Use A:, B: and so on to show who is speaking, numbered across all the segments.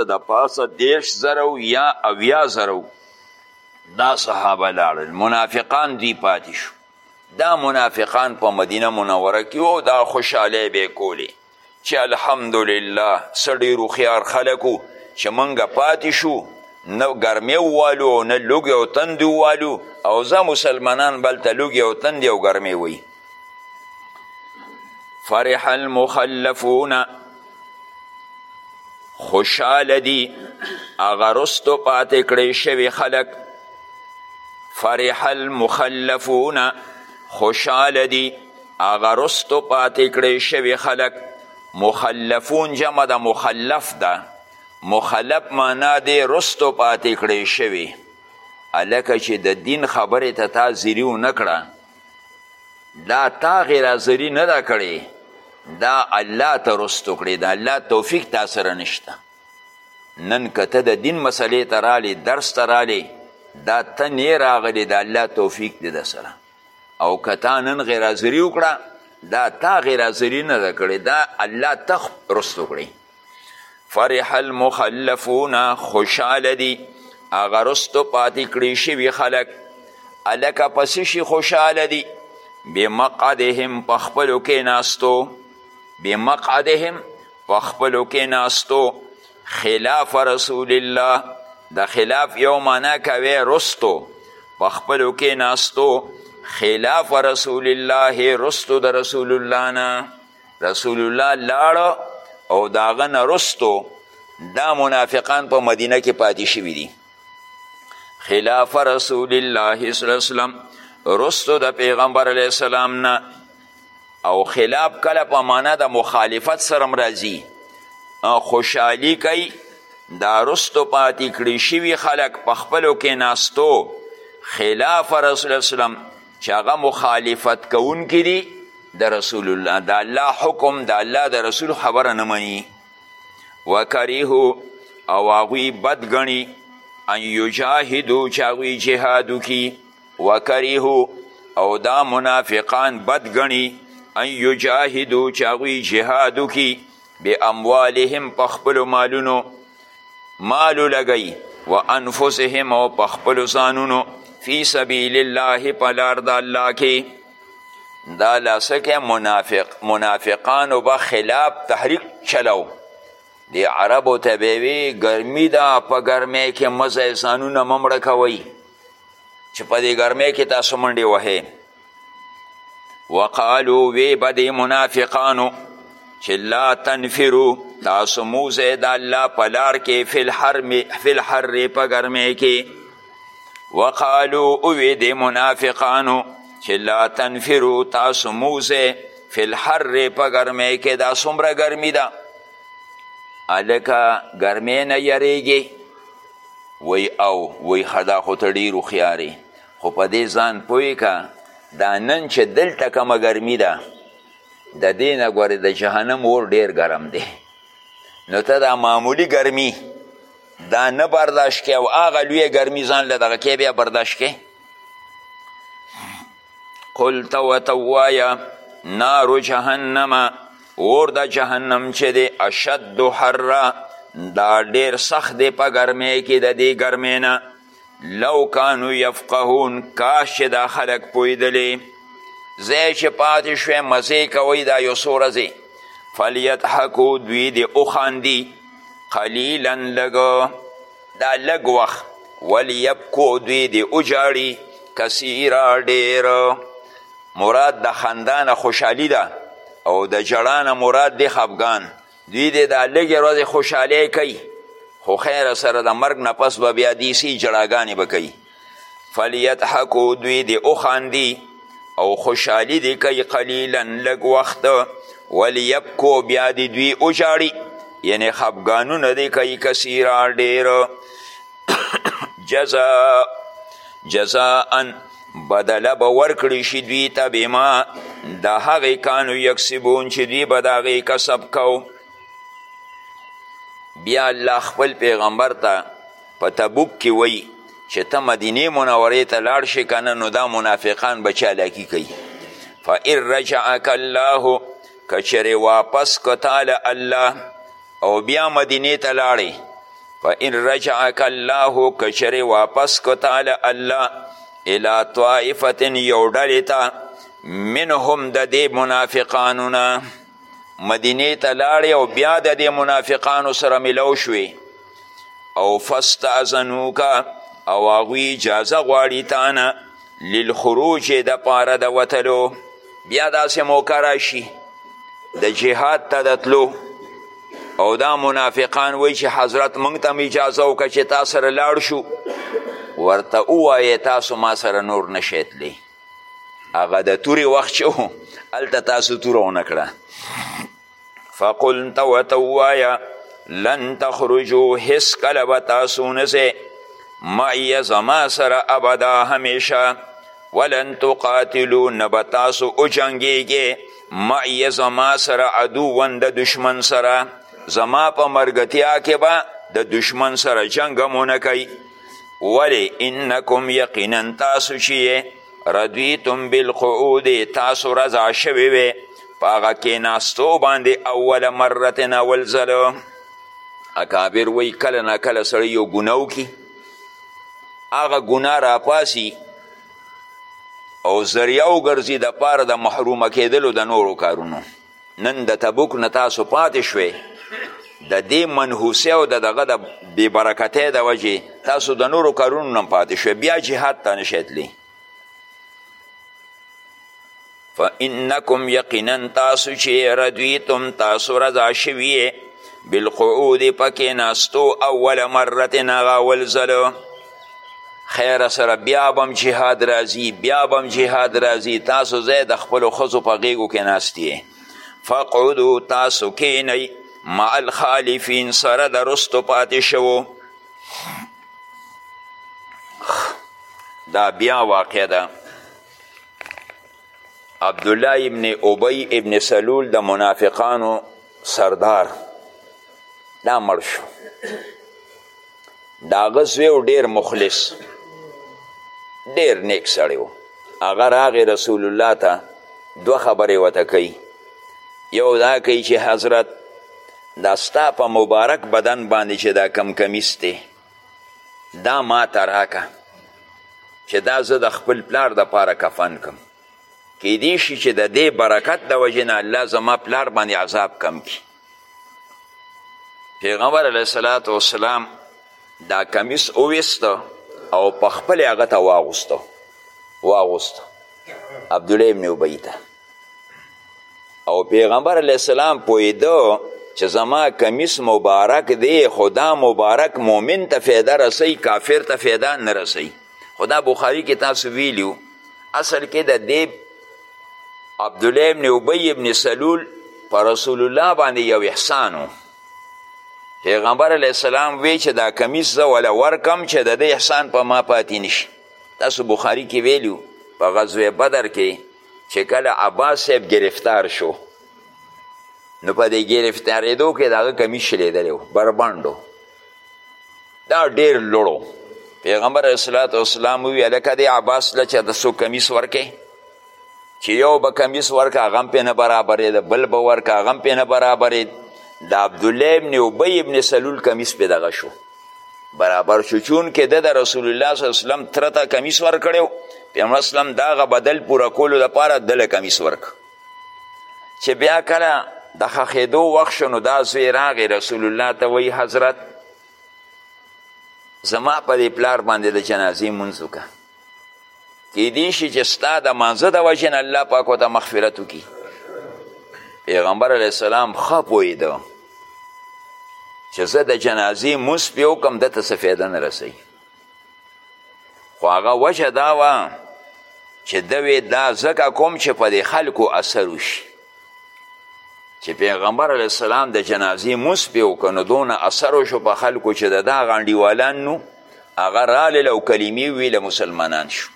A: د پاسه دیش زرو یا اویا زرو دا صحابه لاړل منافقان دی پاتې شو دا منافقان په مدینه منوره کې او دا خوشحالی به کولې چې الحمدلله څه ډېر هوښیار خلک چې موږ پاتې شو نه ګرمې ووالو او نه لوګې او تندې ووالو او ځه مسلمانان به هلته لوګې او تندې او ګرمې وي فرح المخلفون خوشحال دی اغا رستو پاتی کړی شوی خلق فرح المخلفون خوشحال دی اغا رستو پاتی کړی شوی خلق مخلفون جمع د مخلف ده مخلف معنا دی رستو پاتی کړی شوی الکه چې د دین خبره ته تا زیریو نکړه دا تا غیرازری نه دا کړی دا الله ته رستو کړی دا الله توفیق تا سره نشته نن که ته د دین مسلې ته رالی درس ته رالی دا ته نه راغلی دا الله توفیق دی د سره او که تا نن غیرازری وکړه دا تا غیرازری نه دا کړی دا الله ته رستو کړی فرح المخلفون خوشحاله دي هغه رستو پاتې کړی شوي خلک هلکه په څه شي خوشحاله دي بمقعدهم په خپلو کېناستو بمقعدهم په خپلو کېناستو خلاف رسول الله د خلاف یو معنا کوي رستو په خپلو کېناستو خلاف رسول الله رستو د رسول الله نه رسول الله لاړ او داغه نه رستو دا منافقان په مدینه کې پاتې شوي دي خلاف رسول الله صلی الله وسلم رستو د پیغمبر علیه السلام نه او خلاف کله په معنا د مخالفت سره هم راځي خوشحالی کوي دا رستو پاتې کړي شوي خلک په خپلو کې ناستو خلاف رسول الله وسلم چې هغه مخالفت کوونکي دي د رسول الله د الله حکم د الله د رسول خبره نه مني وکریهو او هغوی بد ګڼي ان یجاهدو چې هغوی جهاد وکړي وکریهو او دا منافقان بد ګڼي ان یجاهدو چې هغوی جهاد وکړي باموالهم په خپلو مالونو مال ولګوي و انفسهم او په خپلو ځانونو فی سبیل الله په لار د الله کې دا لاسکه منافق منافقانو به خلاف تحریک چلو دی عربو ته به وی ګرمي ده په ګرمۍ کې مزه ځانونه ممړه کوئ چې په دې ګرمۍ کې تاسو منډې وهئ وقالو وی به دی منافقانو چې لا تنفرو تاسو موزه د الله په لار کې فی الحر په ګرمۍ کې وقالو اوی دی منافقانو چې لا تنفرو تاسو موزه فی الحر په ګرمۍ کې دا څومره ګرمي ده هلکه ګرمۍ نه یریږي وی او وی خدا خو ته ډېر هوښیارې خو په دې ځان پوه که دا نن چې دلته کومه ګرمي ده د دې نه ګورې د جهنم اور ډېر ګرم دی نو ته دا معمولی ګرمي دا نه برداشت کې او هغه لویه ګرمي ځان له دغه کې بیا برداشت کې قل ته ورته ووایه نارو جهنم اور د جهنم چې دی اشد حره دا ډېر سخت دی په ګرمۍ کې د دې ګرمۍ نه لو کانو یفقهون کاش چې دا خلک پوهېدلې ځای چې پاتې شوی مزې کوئ دا یو څو ورځې فلیضحکو دوی دې وخاندي قلیلا لږ دا لږ وخت ولیبکو دوی دې وژاړي کثیرا ډېر مراد د خندا نه خوشحالي ده او د ژړا نه مراد دی خفګان دوی دې دا لږې ورځې خوشحالۍ کوي خو خیره سره د مرګ نه پس به بیا دیسي جړاګانې به کوي فلیضحکو دوی دې وخاندي او خوشحالي دې کوي قلیلا لږ وخت ولیبکو بیا دې دوی وژاړي یعنې خفګانونه دې کوي کثیرا ډېر جزا جزاء بدله به ورکړی شي دوی ته بما د هغې کانو یکسبون چې دوی به د هغې کسب کو بیا الله خپل پیغمبر ته په تبوک کې وایي چې ته مدینه منورې ته لاړ شي که نه نو دا منافقان به چالاکي کوي فان رجعک الله که چېرې واپس که تاله الله او بیا مدینې ته لاړې فان رجعک الله کچری واپس کو تعالی الله الى طائفه یو ډلې ته منهم د دې منافقانو نه مدینې ته لاړې او بیا د دې منافقانو سره ملو شوې او فاستاذنوکه او هغوی اجازه غواړي تانه للخروج د پاره د وتلو بیا داسې موقع راشي د جهاد ته د تلو او دا منافقان وایي چې حضرت موږ ته هم اجازه وکړه چې تا سره لاړ شو ورته ووایه تاسو ما سره نور نشئ تللی هغه د تورې وخت چې و هلته تاسو توره ونه کړه فقل ته ورته ووایه لن تخرجو هیڅکله به تاسو نسئ معی زما سره ابدا همیشه ولن تقاتلو نه به تاسو وجنګیږئ معی زما سره عدوا د دشمن سره زما په مرګتیا کې به د دشمن سره جنګ هم ونه کوي ولې انکم یقینا تاسو چې رضیتم بالقعود تاسو رضا شوی وی په هغه کیناستو باندې اول مرتن اول ځل اکابر وی کله نه کله سړی یو ګناه وکړي هغه ګناه راپاسي او ذریعه وګرځي د پاره د محرومه کېدلو د نورو کارونو نن د تبوک نه تاسو پاتې شوې د دې منحوسه او د دغه د بېبرکتۍ د وجې تاسو د نورو کارونو نه پاتې شوې بیا جهاد ته نشئ تللی فانکم یقینا تاسو چې ردویتم تاسو رضا شویې بالقعود پکې ناستو اول مرتن هغه اول ځلو خیر سره بیا بم جهاد راځي بیا بم جهاد راځي تاسو ځای د خپلو ښځو په غیږو کې ناست فقعدو تاسو کینئ مع الخالفین سره د رستو پاتې شوو دا بیا واقع ده عبدالله ابن ابی ابن سلول د منافقانو سردار دا مړ شو د هغه زوی و ډېر مخلص ډېر نیک سړی و هغه راغی رسول الله ته دوه خبرې ورته کوي یو دا کوي چې حضرت دا ستا په مبارک بدن باندې چې دا کم کمیس دی دا ما ته راکه چې دا زه د خپل پلار د پاره کفن کم کیدی شي چې د دې برکت د وجې نه الله زما پلار باندې عذاب کم کړي پیغمبر علیه الصلاة والسلام دا کمیس اویست او په خپل هغه ته واغوسته واغوسته عبدالله ابن ابی ته او پیغمبر علیه السلام پوهېده چې زما کمیس مبارک دی خدا مبارک مؤمن ته فایده رسوي کافر ته فایده نه رسوي خو دا بخاري کې تاسو ویلیو اصل کې د دیب عبدالله ابن ابی ابن سلول په رسول الله باندې یو احسان و پیغمبر علیه السلام وی چې دا کمیس زه وله ورکم چې د دې احسان په ما پاتې نشي تاسو بخاري کې ویلیو په غزوه بدر کې چې کله عباس صاحب گرفتار شو نو په دې ګرفتارېدو کې د هغه کمیس شلېدلی و بربنډ دا ډیر لوړو پیغمبر علیه صلات وسلام ووی هلکه دې عباس له چا د څو کمیس ورکې چې یو به کمیس ورکه هغه هم پې نه برابرېده بل به ورکه هغه هم پې نه برابرېد د عبدالله ابن ابی ابن سلول کمیس پې دغه شو برابر شو چون کې ده د رسول الله صلی الله وسلم تره ته کمیس ورکړی و پیغمبر اسلم د هغه بدل پوره کولو لپاره دله کمیس ورکړ چې بیا کله د خخېدو وخت شو نو دا زوی راغی رسول الله ته وایي حضرت زما په دې پلار باندې د جنازې مونځ وکړه کیدی شي چې ستا د مانځه د وجې نه الله پاک ورته مغفرت وکړي پیغمبر علیه السلام ښه پوهېده چې زه د جنازې مونځ پرې وکړم ده ته څه فایده نه رسوي خو هغه وجه دا وه چې دوی دا ځکه کوم چې په دې خلکو اثر وشي چې پیغمبر علیه السلام د جنازې موس پې وکړ نو دونه اثر وشو په خلکو چې د دا غانډیوالان نو هغه رالل او کلمې ویله مسلمانان شو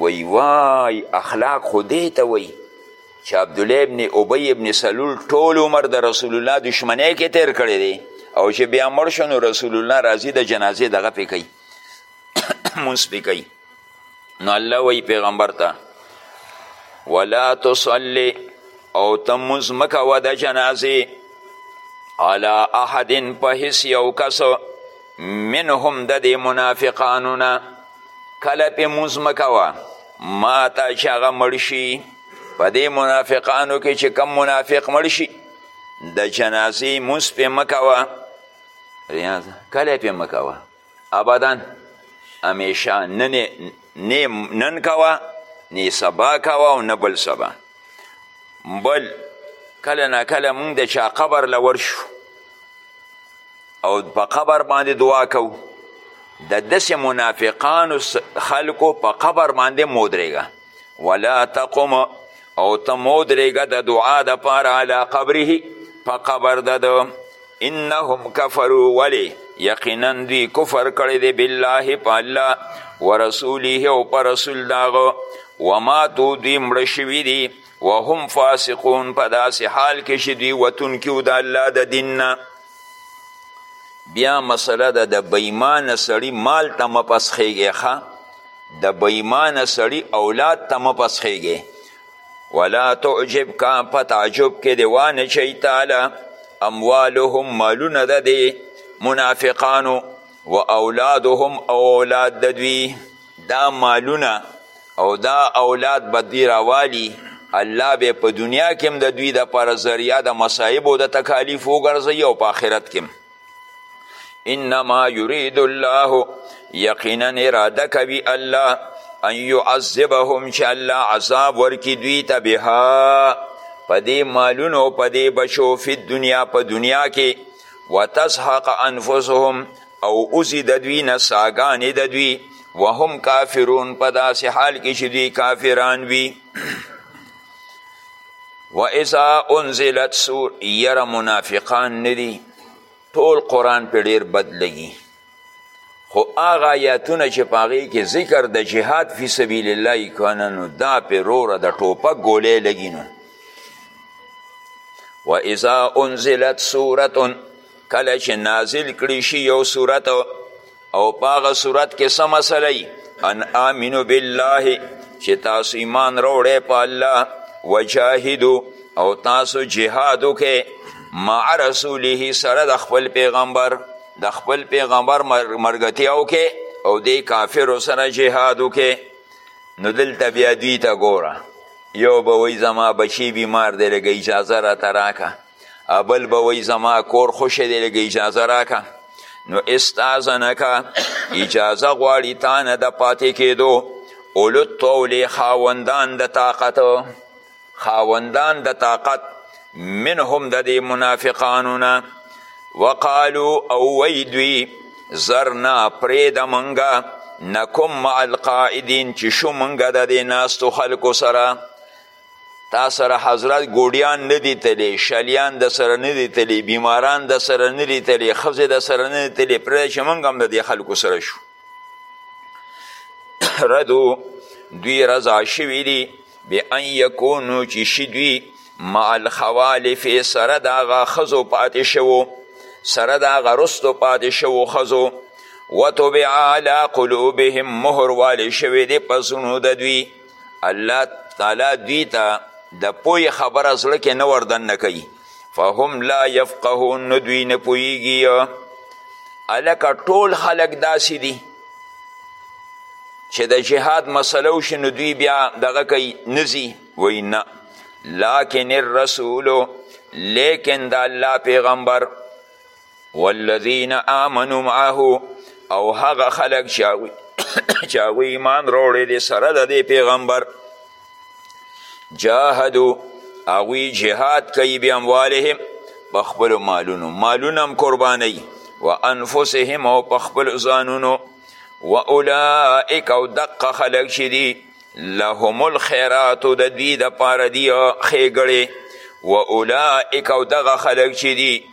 A: وی وای اخلاق خو دی ته وی چې عبدالله ابن ابی ابن سلول ټول عمر د رسول الله دشمنۍ کې تیر کړی دی او چې بیا مړ شو نو رسول الله راځي د جنازې دغه پې کوي مونځ پې کوي نو الله وی پیغمبر ته ولا تصلي او ته مونځ مه کوه د جنازې علی احد په هیڅ یو کس منهم د دې منافقانو نه کله پې مونځ مه کوه ما ته چې هغه مړ شي په دې منافقانو کې چې کم منافق مړ شي د جنازې مونځ پې مه کوه کله پې مه کوه ابدا همیشه نن نه نن کوه نه سبا کوه او نه بل سبا بل کله نا کله مونږ د چا قبر له ورشو او په قبر باندې دعا کوو د داسې منافقانو خلکو په قبر باندې مودرېږه ولا تقم او ته مودرېږه د دعا دپاره علی قبره په قبر د ده انهم کفرو ولی یقینا دوی کفر کړی دی بالله په الله ورسوله او په رسول داغه وماتو دوی مړه شوي دي وهم فاسقون په داسې حال کې چې دوی وتونکي و د الله د دین نه بیا مسله ده د بېمانه سړي مال ته مه پسخېږی ښه د بېمانه سړي اولاد ته مه پسخېږی ولا تعجب کا په تعجب کې دی وانه چي تعالی اموالهم مالونه د دی منافقانو و اولادهم او اولاد د دوی دا مالونه او دا اولاد به دوی راوالي الله به په دنیا کې هم د دوی دپاره ذریعه د مصایبو د تکالیف وګرځوي او په آخرت کې انما یرید الله یقینا اراده کوي الله ان یعذبهم چې الله عذاب ورکي دوی ته بها په دې مالونو په دې بچو فی دنیا په دنیا کې وتزهق انفسهم او اوزي د دوی نه ساګانې د دوی وهم کافرون په داسې حال کې چې دوی کافران وي و اذا انزلت سور یره منافقان ندی ټول قرآن په ډیر بد لګي خو هغه آیاتونه چې په هغې کې ذکر د جهاد فی سبیل الله یې کنه نو دا پې روره د ټوپک ګولۍ لګي نو و اذا انزلت سورة کله چې نازل کړی شي یو صورت او په هغه صورت کې څه مسله ان آمنو بالله چې تاسو ایمان راوړی په الله وجاهدو او تاسو جهاد وکړئ مع رسوله سره د خپل پیغمبر د خپل پیغمبر مرګتیا وکړئ او دې کافرو سره جهاد وکړئ نو دلته بیا دوی ته ګوره یو به وایي زما بچی بیمار دی لږه اجازه راته راکړه ابل به وی زما کور خوشی دی لږ اجازه راکه نو استاذنکه اجازه غواړي تا نه د پاتې کېدو اولو تولې خاوندان د طاقت خاوندان د طاقت منهم د دې منافقانو نه وقالو او وی دوی زرنا پرېږده مونږه نکم مع القاعدین چې شو مونږه د دې ناستو خلکو سره تا سره حضرت ګوډیان نه دي تللی شلیان د سره نه دي تللی بیماران د سره نه دي تللی ښځې د سره نه دي تللی پرېږده چې موږ هم د دې خلکو سره شو ردو دوی رضا شوي دي بان یکونو چې شي دوی مع الخوالف سره د هغه ښځو پاتې شوو سره د هغه رستو پاتې شوو ښځو وطبع علی قلوبهم مهر والې شوې دي په زړونو د دوی الله تعالی دوی ته د پوی خبره زړه کې نه وردننه کوي فهم لا یفقهون نو دوی نه پوهیږي هلکه ټول خلک داسې دي چې د جهاد مسله وشي نو دوی بیا دغه کوي نه ځي وایي نه لکن الرسولو لیکن د الله پیغمبر والذین آمنوا معه او هغه خلک چې هغوی ایمان راوړی دی سره د دې پیغمبر جاهدو هغوی جهاد کوي باموالهم په خپلو مالونو مالونه هم قربانوي و انفسهم او په خپل ځانونو و اولئک او دقه خلق چې دي لهم الخیرات د دوی دپاره دي ښېګړې و اولئک او دغه خلق چې دي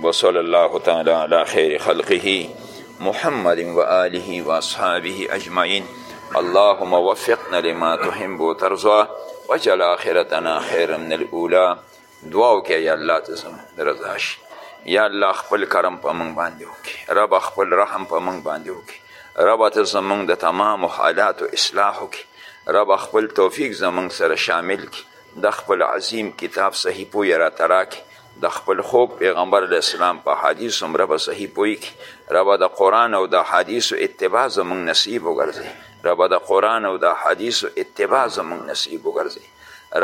A: وصلى الله تعالى على خير خلقه محمد وآله وأصحابه أجمعين اللهم وفقنا لما تحب وترضى وجل آخرتنا خيرا من الأولى دعاو کې یا الله ته زم رضا شي یا الله خپل کرم په موږ باندې وکړي رب خپل رحم په موږ باندې وکړي رب ته زمونږ د تمام حالاتو اصلاح وکړي رب خپل توفیق زمونږ سره شامل کړي دخپل عظیم کتاب صحیح پوهی راته راکه دخپل خوږ پیغمبر علیه السلام په احادیثو هم ربه صحیح پوهی که ربه د قرآن او د احادیثو اتباع زمونږ نصیب وګرځی ربه د قرآن او د احادیثو اتباع زمونږ نصیب وګرځی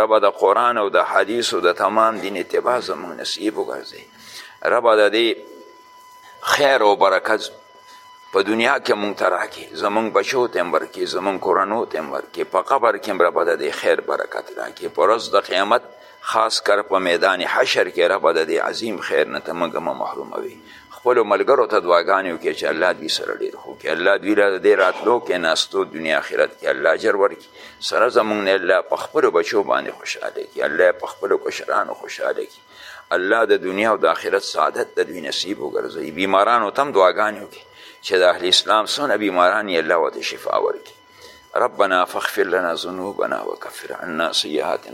A: ربه د قرآن او د احادیثو د تمام دین اتباع زمونږ نصیب وګرځی ربه د دې خیر او برکت په دنیا کې مونږ ته راکې زمونږ بچو ته هم ورکې زمونږ کورنو ته هم ورکې په قبر کې هم ربه د دې خیر برکت راکې په ورځ د قیامت خاص کر په میدان حشر کې ربه د دې عظیم خیر نه ته موږ مه محروموي خپلو ملګرو ته دعاګانې وکړي چې الله دوی سره ډېر ښه وکړي الله دوی له دې راتلو کې ناستو دنیا آخرت کې الله اجر ورکړي سره زموږ نه الله په خپلو بچو باندې خوشحاله کړي الله په خپلو کشرانو خوشحاله کړي الله د دنیا او د آخرت سعادت د دوی نصیب وګرځوي بیمارانو ته هم دعاګانې وکړي چې د اهل اسلام څونه بیماران یې الله ورته شفا ورکړي ربنا فاغفر لنا ذنوبنا وکفر عنا سیئاتنا